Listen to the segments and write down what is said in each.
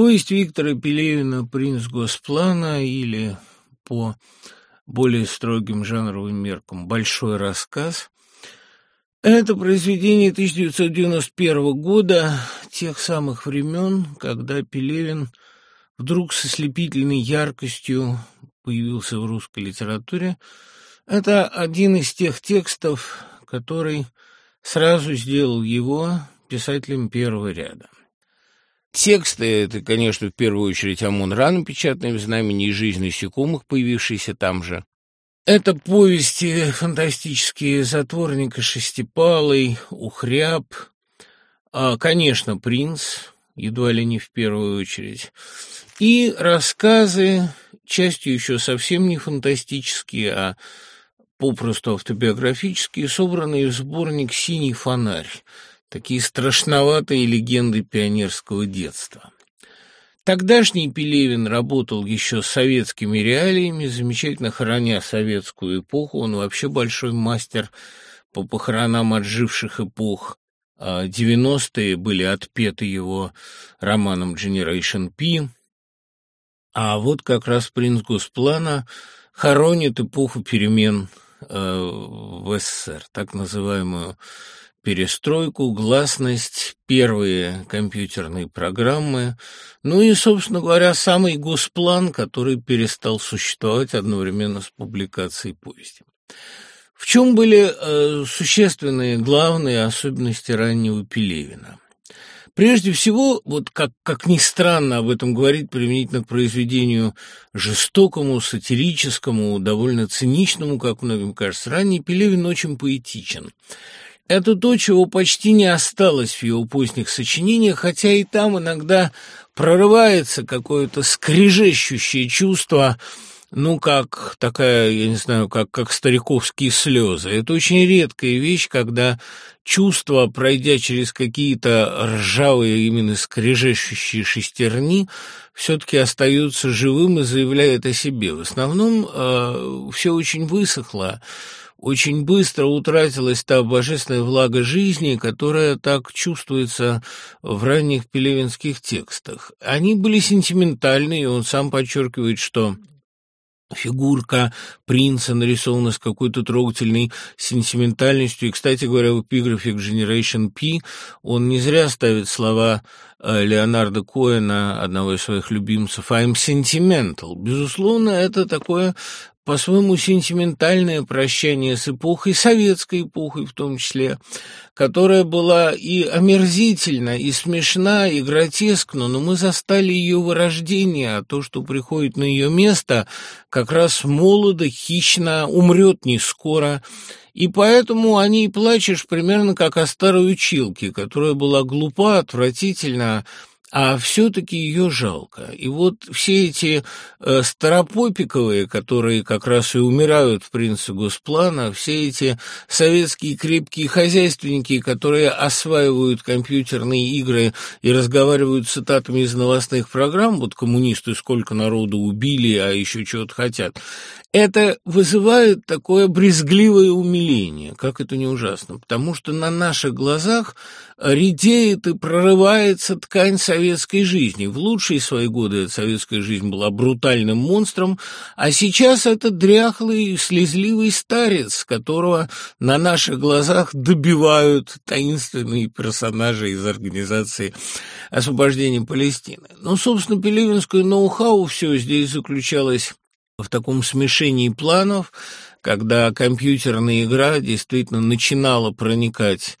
Повесть Виктора Пелевина «Принц Госплана» или по более строгим жанровым меркам «Большой рассказ» Это произведение 1991 года, тех самых времен, когда Пелевин вдруг со слепительной яркостью появился в русской литературе. Это один из тех текстов, который сразу сделал его писателем первого ряда. Тексты — это, конечно, в первую очередь ОМОН рано печатные в знамени и жизнь насекомых, появившиеся там же. Это повести фантастические «Затворник шестипалый», «Ухряб», а, конечно, «Принц», едва ли не в первую очередь, и рассказы, частью еще совсем не фантастические, а попросту автобиографические, собранные в сборник «Синий фонарь», такие страшноватые легенды пионерского детства. Тогдашний Пелевин работал еще с советскими реалиями, замечательно храня советскую эпоху. Он вообще большой мастер по похоронам отживших эпох. 90-е а были отпеты его романом «Generation P», а вот как раз «Принц Госплана» хоронит эпоху перемен э, в СССР, так называемую перестройку, гласность, первые компьютерные программы, ну и, собственно говоря, самый госплан, который перестал существовать одновременно с публикацией повести. В чем были э, существенные главные особенности раннего Пелевина? Прежде всего, вот как, как ни странно об этом говорить применительно к произведению жестокому, сатирическому, довольно циничному, как многим кажется, ранний Пелевин очень поэтичен. Это то, чего почти не осталось в его поздних сочинениях, хотя и там иногда прорывается какое-то скрежещущее чувство, ну, как такая, я не знаю, как, как стариковские слезы. Это очень редкая вещь, когда чувства, пройдя через какие-то ржавые, именно скрежещущие шестерни, все-таки остаются живым и заявляют о себе. В основном э, все очень высохло, очень быстро утратилась та божественная влага жизни, которая так чувствуется в ранних пелевинских текстах. Они были сентиментальны, и он сам подчеркивает, что Фигурка принца нарисована с какой-то трогательной сентиментальностью. И, кстати говоря, в эпиграфе к Generation P он не зря ставит слова э, Леонарда Коэна, одного из своих любимцев, «I'm sentimental». Безусловно, это такое по-своему сентиментальное прощание с эпохой, советской эпохой в том числе, которая была и омерзительна, и смешна, и гротескна, но мы застали ее вырождение, а то, что приходит на ее место, как раз молодо, хищно, умрет не скоро, и поэтому о ней плачешь примерно как о старой училке, которая была глупа, отвратительна, а все-таки ее жалко. И вот все эти э, старопопиковые, которые как раз и умирают в принце Госплана, все эти советские крепкие хозяйственники, которые осваивают компьютерные игры и разговаривают цитатами из новостных программ, вот коммунисты сколько народу убили, а еще чего-то хотят, это вызывает такое брезгливое умиление, как это не ужасно, потому что на наших глазах редеет и прорывается ткань советской жизни. В лучшие свои годы советская жизнь была брутальным монстром, а сейчас это дряхлый, слезливый старец, которого на наших глазах добивают таинственные персонажи из организации освобождения Палестины. Но, собственно, пелевинское ноу-хау все здесь заключалось в таком смешении планов, когда компьютерная игра действительно начинала проникать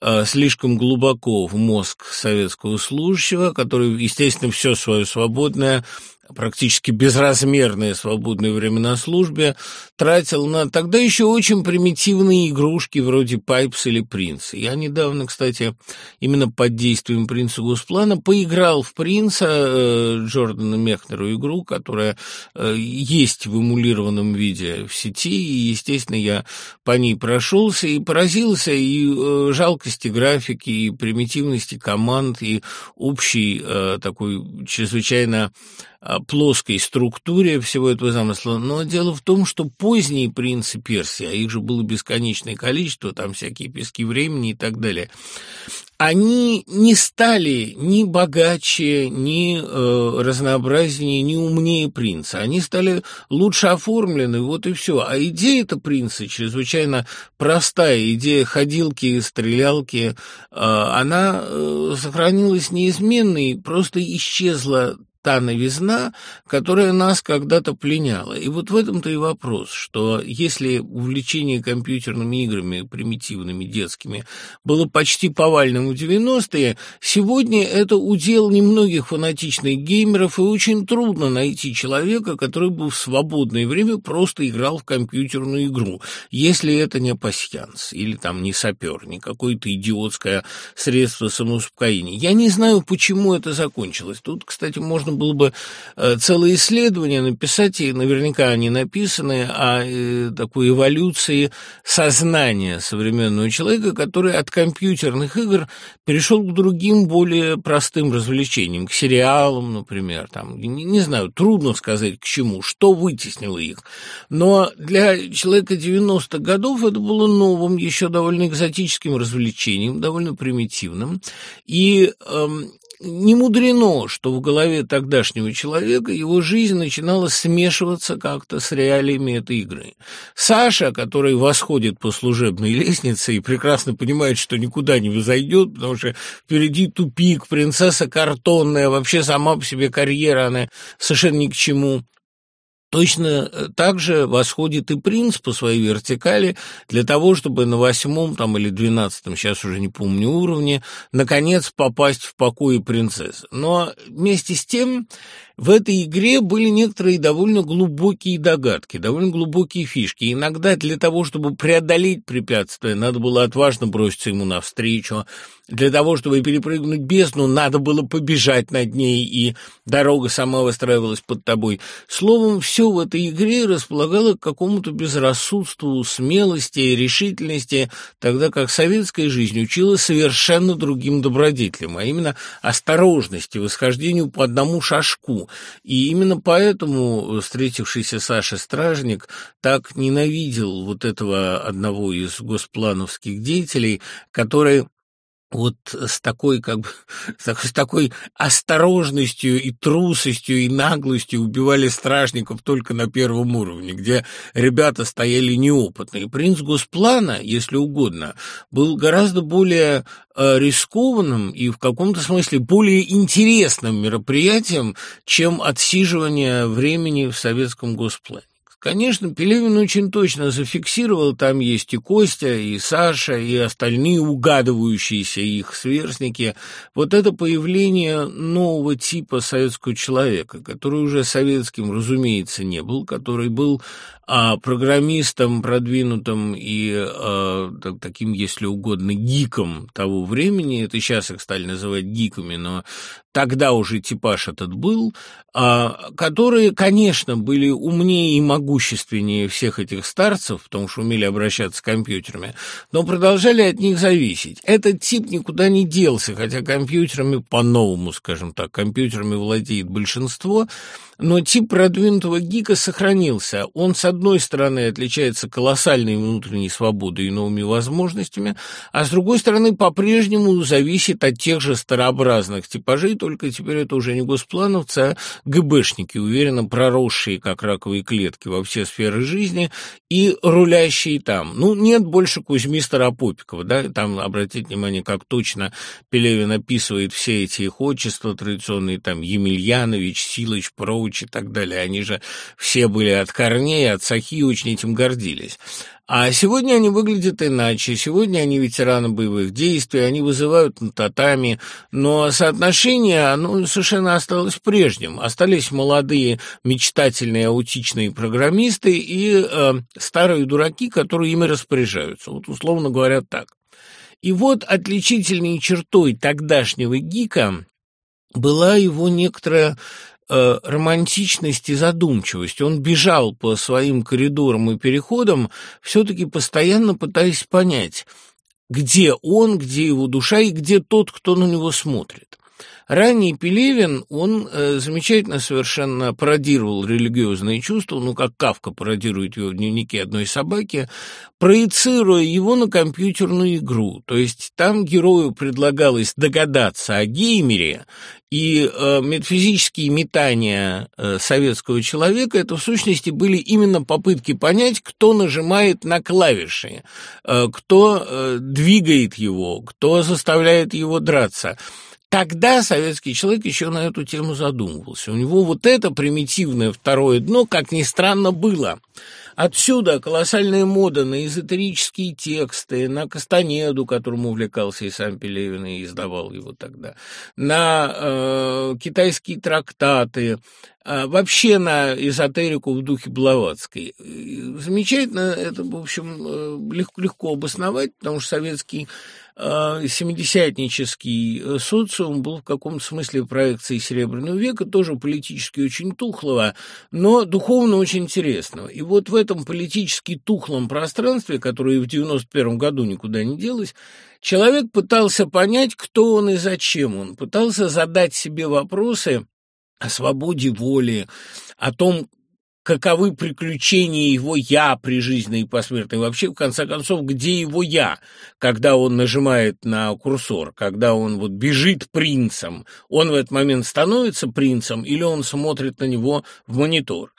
э, слишком глубоко в мозг советского служащего, который, естественно, все свое свободное практически безразмерное свободное время на службе, тратил на тогда еще очень примитивные игрушки вроде Пайпс или Принца. Я недавно, кстати, именно под действием Принца Госплана поиграл в Принца э, Джордана Мехнеру игру, которая э, есть в эмулированном виде в сети, и, естественно, я по ней прошелся и поразился и э, жалкости графики, и примитивности команд, и общей э, такой чрезвычайно плоской структуре всего этого замысла. Но дело в том, что поздние принцы Персии, а их же было бесконечное количество, там всякие пески времени и так далее, они не стали ни богаче, ни э, разнообразнее, ни умнее принца. Они стали лучше оформлены, вот и все. А идея-то принца чрезвычайно простая. Идея ходилки, стрелялки, э, она э, сохранилась неизменной, просто исчезла та новизна, которая нас когда-то пленяла. И вот в этом-то и вопрос, что если увлечение компьютерными играми, примитивными, детскими, было почти повальным в 90-е, сегодня это удел немногих фанатичных геймеров, и очень трудно найти человека, который бы в свободное время просто играл в компьютерную игру, если это не пасьянс, или там не сапер, не какое-то идиотское средство самоуспокоения. Я не знаю, почему это закончилось. Тут, кстати, можно можно было бы э, целое исследование написать, и наверняка они написаны, о э, такой эволюции сознания современного человека, который от компьютерных игр перешел к другим, более простым развлечениям, к сериалам, например, там, не, не знаю, трудно сказать к чему, что вытеснило их. Но для человека 90-х годов это было новым, еще довольно экзотическим развлечением, довольно примитивным. И эм, не мудрено, что в голове тогдашнего человека его жизнь начинала смешиваться как-то с реалиями этой игры. Саша, который восходит по служебной лестнице и прекрасно понимает, что никуда не взойдет, потому что впереди тупик, принцесса картонная, вообще сама по себе карьера, она совершенно ни к чему. Точно э, так же восходит и принц по своей вертикали для того, чтобы на восьмом там, или двенадцатом, сейчас уже не помню уровне, наконец попасть в покои принцессы. Но вместе с тем в этой игре были некоторые довольно глубокие догадки, довольно глубокие фишки. Иногда для того, чтобы преодолеть препятствие, надо было отважно броситься ему навстречу. Для того, чтобы перепрыгнуть бездну, надо было побежать над ней, и дорога сама выстраивалась под тобой. Словом, все в этой игре располагало к какому-то безрассудству, смелости, решительности, тогда как советская жизнь учила совершенно другим добродетелям, а именно осторожности, восхождению по одному шажку, и именно поэтому встретившийся Саша Стражник так ненавидел вот этого одного из госплановских деятелей, который вот с такой, как бы, с такой осторожностью и трусостью и наглостью убивали стражников только на первом уровне, где ребята стояли неопытные. Принц Госплана, если угодно, был гораздо более э, рискованным и в каком-то смысле более интересным мероприятием, чем отсиживание времени в советском госплане. Конечно, Пелевин очень точно зафиксировал, там есть и Костя, и Саша, и остальные угадывающиеся их сверстники. Вот это появление нового типа советского человека, который уже советским, разумеется, не был, который был а, программистом, продвинутым и а, таким, если угодно, гиком того времени, это сейчас их стали называть гиками, но тогда уже типаж этот был, а, которые, конечно, были умнее и могущественнее всех этих старцев, потому что умели обращаться с компьютерами, но продолжали от них зависеть. Этот тип никуда не делся, хотя компьютерами по-новому, скажем так, компьютерами владеет большинство, но тип продвинутого гика сохранился. Он, с одной стороны, отличается колоссальной внутренней свободой и новыми возможностями, а с другой стороны, по-прежнему зависит от тех же старообразных типажей, только теперь это уже не госплановцы, а ГБшники, уверенно проросшие, как раковые клетки, во все сферы жизни и рулящие там. Ну, нет больше Кузьми Старопопикова, да, там, обратите внимание, как точно Пелевин описывает все эти их отчества традиционные, там, Емельянович, Силыч, Проуч, и так далее. Они же все были от корней, от сахи очень этим гордились. А сегодня они выглядят иначе. Сегодня они ветераны боевых действий, они вызывают на татами, но соотношение, оно совершенно осталось прежним. Остались молодые, мечтательные, аутичные программисты и э, старые дураки, которые ими распоряжаются. Вот условно говоря так. И вот отличительной чертой тогдашнего гика была его некоторая э, романтичность и задумчивость. Он бежал по своим коридорам и переходам, все-таки постоянно пытаясь понять, где он, где его душа и где тот, кто на него смотрит. Ранний Пелевин, он э, замечательно совершенно пародировал религиозные чувства, ну, как Кавка пародирует его в дневнике одной собаки, проецируя его на компьютерную игру. То есть там герою предлагалось догадаться о геймере, и э, метафизические метания э, советского человека это в сущности были именно попытки понять, кто нажимает на клавиши, э, кто э, двигает его, кто заставляет его драться. Тогда советский человек еще на эту тему задумывался. У него вот это примитивное второе дно, как ни странно, было. Отсюда колоссальная мода на эзотерические тексты, на Кастанеду, которым увлекался и сам Пелевин, и издавал его тогда, на э, китайские трактаты, э, вообще на эзотерику в духе Блаватской. Замечательно, это, в общем, э, легко, легко обосновать, потому что советский семидесятнический э, социум был в каком-то смысле проекцией Серебряного века, тоже политически очень тухлого, но духовно очень интересного. И вот в этом политически тухлом пространстве, которое в 91 году никуда не делось, человек пытался понять, кто он и зачем он, пытался задать себе вопросы о свободе воли, о том, каковы приключения его «я» при жизни и посмертной. Вообще, в конце концов, где его «я», когда он нажимает на курсор, когда он вот бежит принцем, он в этот момент становится принцем или он смотрит на него в монитор.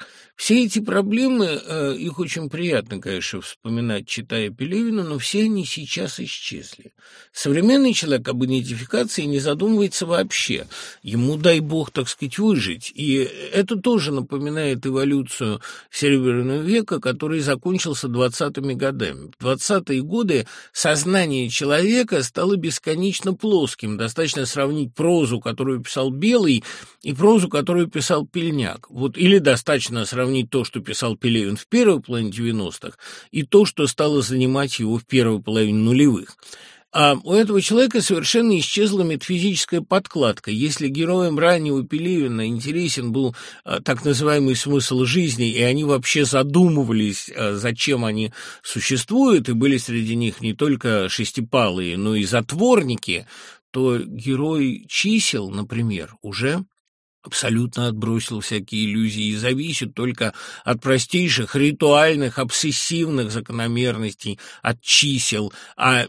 Все эти проблемы, э, их очень приятно, конечно, вспоминать, читая Пелевина, но все они сейчас исчезли. Современный человек об идентификации не задумывается вообще. Ему, дай бог, так сказать, выжить. И это тоже напоминает эволюцию Серебряного века, который закончился 20-ми годами. В 20-е годы сознание человека стало бесконечно плоским. Достаточно сравнить прозу, которую писал Белый, и прозу, которую писал Пельняк. Вот, или достаточно сравнить сравнить то, что писал Пелевин в первой половине 90-х, и то, что стало занимать его в первой половине нулевых. А у этого человека совершенно исчезла метафизическая подкладка. Если героям раннего Пелевина интересен был а, так называемый смысл жизни, и они вообще задумывались, а, зачем они существуют, и были среди них не только шестипалые, но и затворники, то герой чисел, например, уже абсолютно отбросил всякие иллюзии и зависит только от простейших ритуальных, обсессивных закономерностей, от чисел, а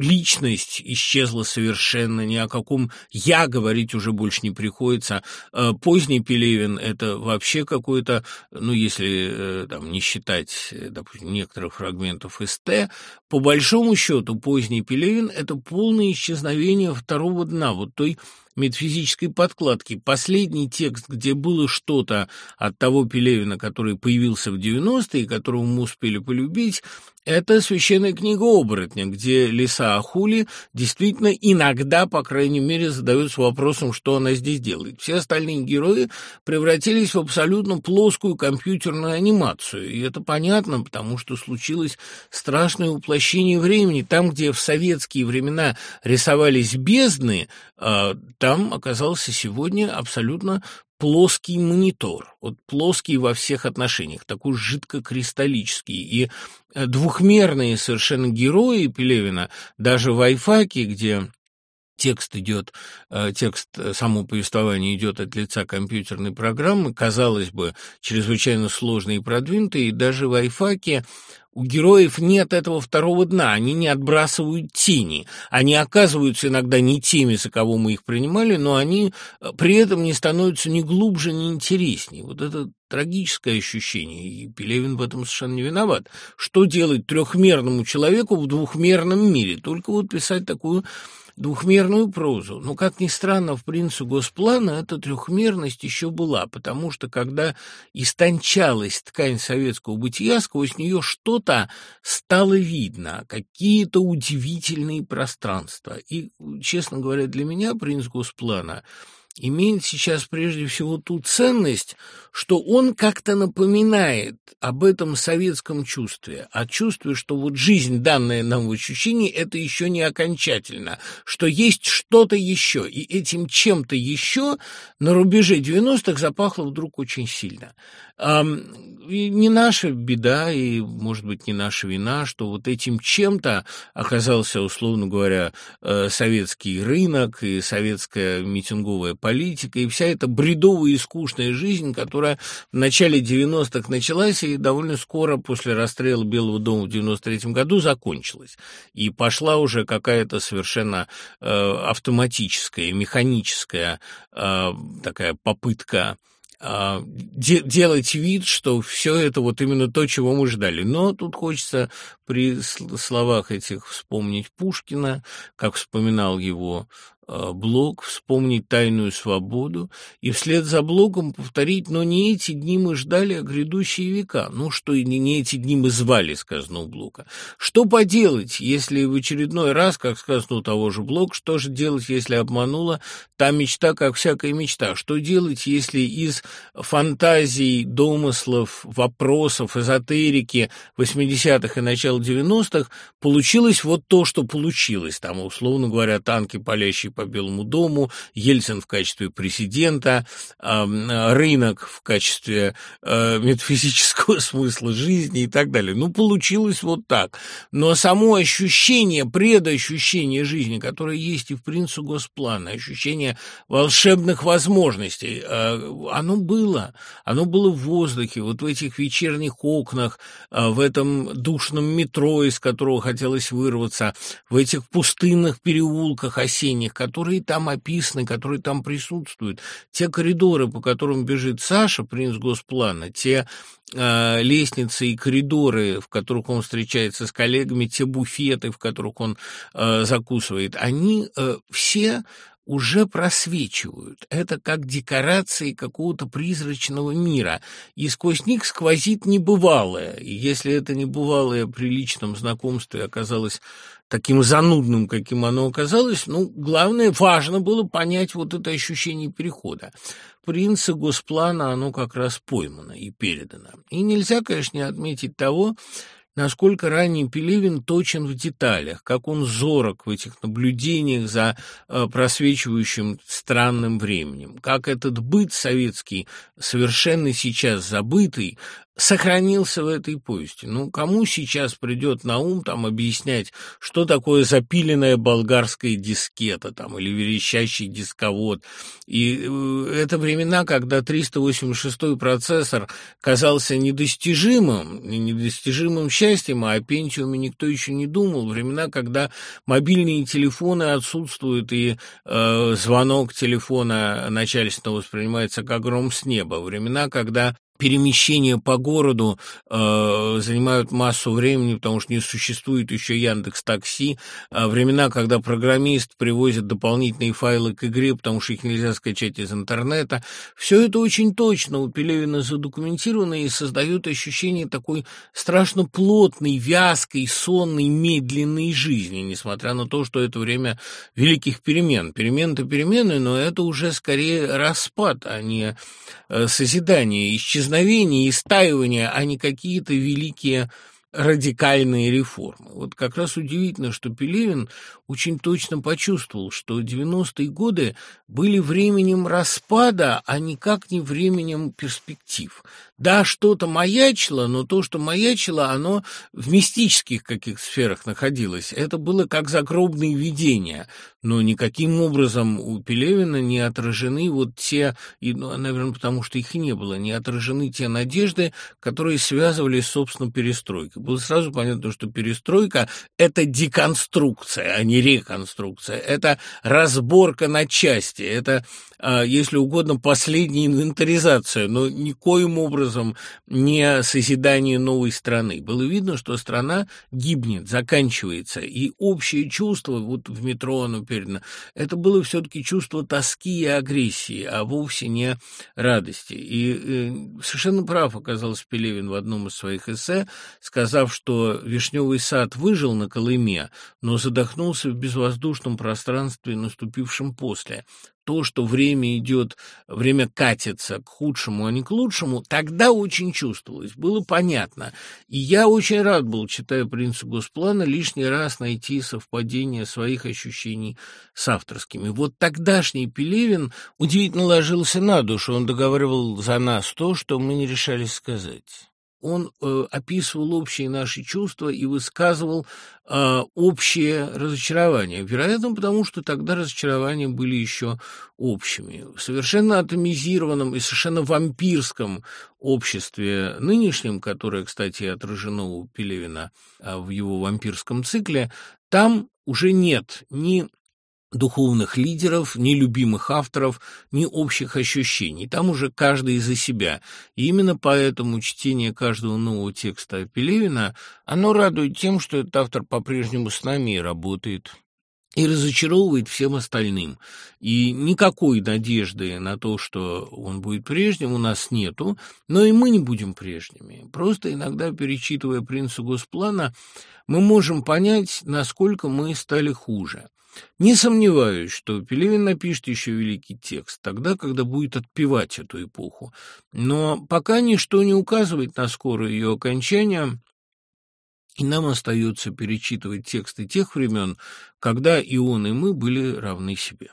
личность исчезла совершенно, ни о каком «я» говорить уже больше не приходится. Э, поздний Пелевин — это вообще какой-то, ну, если э, там не считать, э, допустим, некоторых фрагментов из Т, по большому счету поздний Пелевин — это полное исчезновение второго дна, вот той метафизической подкладки. Последний текст, где было что-то от того Пелевина, который появился в 90-е, которого мы успели полюбить, это священная книга оборотня, где лиса Ахули действительно иногда, по крайней мере, задается вопросом, что она здесь делает. Все остальные герои превратились в абсолютно плоскую компьютерную анимацию. И это понятно, потому что случилось страшное уплощение времени. Там, где в советские времена рисовались бездны, а, там оказался сегодня абсолютно плоский монитор, вот плоский во всех отношениях, такой жидкокристаллический. И э, двухмерные совершенно герои Пелевина, даже в Айфаке, где текст идет, э, текст, э, само повествование идет от лица компьютерной программы, казалось бы, чрезвычайно сложный и продвинутый, и даже в Айфаке у героев нет этого второго дна, они не отбрасывают тени, они оказываются иногда не теми, за кого мы их принимали, но они э, при этом не становятся ни глубже, ни интереснее. Вот это трагическое ощущение, и Пелевин в этом совершенно не виноват. Что делать трехмерному человеку в двухмерном мире? Только вот писать такую двухмерную прозу. Но, как ни странно, в «Принце Госплана» эта трехмерность еще была, потому что, когда истончалась ткань советского бытия, сквозь нее что-то стало видно, какие-то удивительные пространства. И, честно говоря, для меня «Принц Госплана» имеет сейчас прежде всего ту ценность, что он как-то напоминает об этом советском чувстве, о чувстве, что вот жизнь, данная нам в ощущении, это еще не окончательно, что есть что-то еще, и этим чем-то еще на рубеже 90-х запахло вдруг очень сильно. И не наша беда, и, может быть, не наша вина, что вот этим чем-то оказался, условно говоря, э, советский рынок и советская митинговая политика, и вся эта бредовая и скучная жизнь, которая в начале 90-х началась и довольно скоро после расстрела Белого дома в 93 году закончилась. И пошла уже какая-то совершенно э, автоматическая, механическая э, такая попытка де делать вид, что все это вот именно то, чего мы ждали. Но тут хочется при словах этих вспомнить Пушкина, как вспоминал его Э, Блок, вспомнить тайную свободу и вслед за Блоком повторить «но не эти дни мы ждали, а грядущие века». Ну, что и не эти дни мы звали, сказано у Блока. Что поделать, если в очередной раз, как сказано у того же Блока, что же делать, если обманула та мечта, как всякая мечта? Что делать, если из фантазий, домыслов, вопросов, эзотерики 80-х и начала 90-х получилось вот то, что получилось, там, условно говоря, танки, палящие по Белому дому, Ельцин в качестве президента, рынок в качестве э, метафизического смысла жизни и так далее. Ну, получилось вот так. Но само ощущение, предощущение жизни, которое есть и в принципе Госплана, ощущение волшебных возможностей, э, оно было. Оно было в воздухе, вот в этих вечерних окнах, э, в этом душном метро, из которого хотелось вырваться, в этих пустынных переулках осенних, которые там описаны, которые там присутствуют, те коридоры, по которым бежит Саша, принц Госплана, те э, лестницы и коридоры, в которых он встречается с коллегами, те буфеты, в которых он э, закусывает, они э, все уже просвечивают. Это как декорации какого-то призрачного мира, и сквозь них сквозит небывалое. И если это небывалое при личном знакомстве оказалось таким занудным, каким оно оказалось, ну, главное, важно было понять вот это ощущение перехода. Принца Госплана оно как раз поймано и передано. И нельзя, конечно, не отметить того, насколько ранний Пелевин точен в деталях, как он зорок в этих наблюдениях за э, просвечивающим странным временем, как этот быт советский, совершенно сейчас забытый, сохранился в этой повести. Ну, кому сейчас придет на ум там объяснять, что такое запиленная болгарская дискета там или верещащий дисковод. И э, это времена, когда 386-й процессор казался недостижимым, недостижимым счастьем, а о пентиуме никто еще не думал. Времена, когда мобильные телефоны отсутствуют и э, звонок телефона начальственного воспринимается как гром с неба. Времена, когда перемещения по городу э, занимают массу времени, потому что не существует еще Яндекс Такси. А времена, когда программист привозит дополнительные файлы к игре, потому что их нельзя скачать из интернета. Все это очень точно у Пелевина задокументировано и создает ощущение такой страшно плотной, вязкой, сонной, медленной жизни, несмотря на то, что это время великих перемен. Перемен-то перемены, но это уже скорее распад, а не э, созидание, исчезновение исчезновение, истаивание, а не какие-то великие радикальные реформы. Вот как раз удивительно, что Пелевин очень точно почувствовал, что 90-е годы были временем распада, а никак не временем перспектив. Да, что-то маячило, но то, что маячило, оно в мистических каких сферах находилось. Это было как загробные видения, но никаким образом у Пелевина не отражены вот те, и, ну, наверное, потому что их не было, не отражены те надежды, которые связывались, собственно, перестройкой. Было сразу понятно, что перестройка – это деконструкция, а не реконструкция, это разборка на части, это, если угодно, последняя инвентаризация, но никоим образом не созидание новой страны. Было видно, что страна гибнет, заканчивается, и общее чувство, вот в метро оно передано, это было все-таки чувство тоски и агрессии, а вовсе не радости. И э, совершенно прав оказался Пелевин в одном из своих эссе, сказав, что «Вишневый сад» выжил на Колыме, но задохнулся в безвоздушном пространстве, наступившем после то, что время идет, время катится к худшему, а не к лучшему, тогда очень чувствовалось, было понятно. И я очень рад был, читая «Принца Госплана», лишний раз найти совпадение своих ощущений с авторскими. Вот тогдашний Пелевин удивительно ложился на душу, он договаривал за нас то, что мы не решались сказать он э, описывал общие наши чувства и высказывал э, общее разочарование. Вероятно, потому что тогда разочарования были еще общими. В совершенно атомизированном и совершенно вампирском обществе нынешнем, которое, кстати, отражено у Пелевина э, в его вампирском цикле, там уже нет ни духовных лидеров, ни любимых авторов, ни общих ощущений. Там уже каждый за себя. И именно поэтому чтение каждого нового текста Пелевина, оно радует тем, что этот автор по-прежнему с нами и работает и разочаровывает всем остальным. И никакой надежды на то, что он будет прежним, у нас нету, но и мы не будем прежними. Просто иногда, перечитывая «Принца Госплана», мы можем понять, насколько мы стали хуже. Не сомневаюсь, что Пелевин напишет еще великий текст, тогда, когда будет отпевать эту эпоху. Но пока ничто не указывает на скорое ее окончание, и нам остается перечитывать тексты тех времен, когда и он, и мы были равны себе.